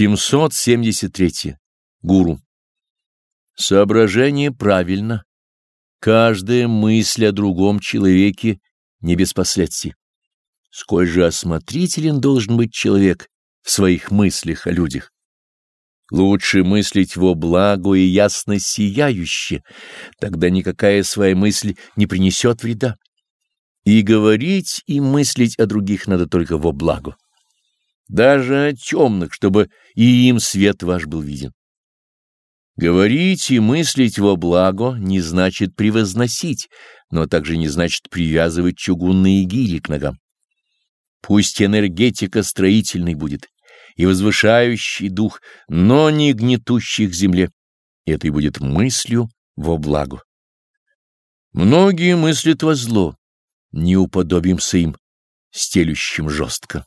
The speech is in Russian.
773. Гуру. Соображение правильно. Каждая мысль о другом человеке не без последствий. Сколь же осмотрителен должен быть человек в своих мыслях о людях. Лучше мыслить во благо и ясно сияюще, тогда никакая своя мысль не принесет вреда. И говорить, и мыслить о других надо только во благо даже о темных, чтобы и им свет ваш был виден. Говорить и мыслить во благо не значит превозносить, но также не значит привязывать чугунные гири к ногам. Пусть энергетика строительной будет и возвышающий дух, но не гнетущий к земле. Это и будет мыслью во благо. Многие мыслят во зло, не уподобимся им, стелющим жестко.